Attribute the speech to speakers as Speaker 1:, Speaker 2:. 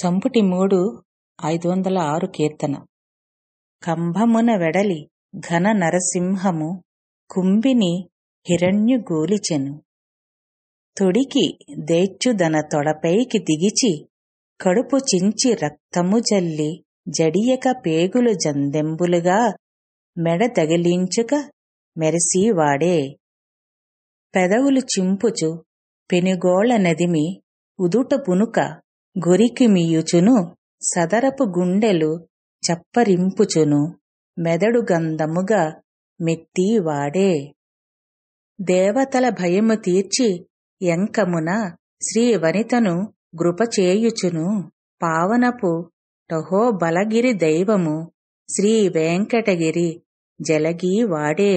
Speaker 1: సంపుటి మూడు ఐదు వందల ఆరు కీర్తన. కంభమున వెడలి ఘన నరసింహము కుంభిని హిరణ్యుగూలిచెను తొడికి దేచ్చుదన తొడపైకి దిగిచి కడుపు చించి రక్తము జల్లి జడియక పేగులు జందెంబులుగా మెడ తగిలించుక మెరిసివాడే. పెదవులు చింపుచు పెనుగోళ నదిమి ఉదుట పునుక గొరికిమియుచును సదరపు గుండెలు చప్పరింపుచును మెదడు గంధముగా మెత్తీవాడే దేవతల భయము తీర్చి ఎంకమున శ్రీ వనితను గృపచేయుచును పావనపు టహోబలగిరి దైవము శ్రీ వెంకటగిరి జలగీవాడే